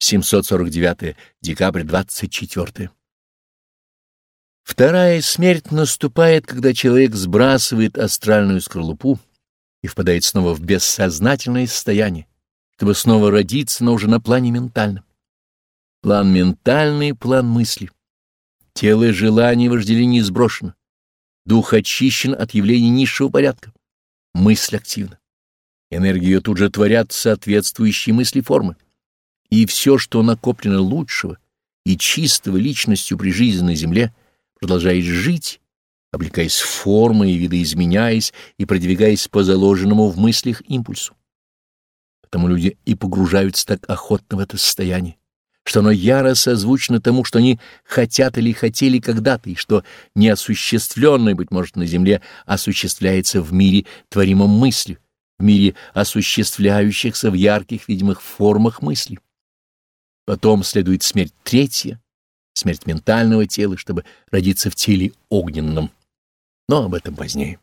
749 декабрь 24. Вторая смерть наступает, когда человек сбрасывает астральную скорлупу и впадает снова в бессознательное состояние, чтобы снова родиться, но уже на плане ментальном. План ментальный — план мысли. Тело желаний и вожделений сброшено. Дух очищен от явлений низшего порядка. Мысль активна. Энергию тут же творят соответствующие мысли формы и все, что накоплено лучшего и чистого личностью при жизни на земле, продолжает жить, облекаясь в формы и видоизменяясь и продвигаясь по заложенному в мыслях импульсу. Потому люди и погружаются так охотно в это состояние, что оно яро созвучно тому, что они хотят или хотели когда-то, и что неосуществленное, быть может, на земле осуществляется в мире творимом мыслью, в мире осуществляющихся в ярких видимых формах мысли. Потом следует смерть третья, смерть ментального тела, чтобы родиться в теле огненном. Но об этом позднее.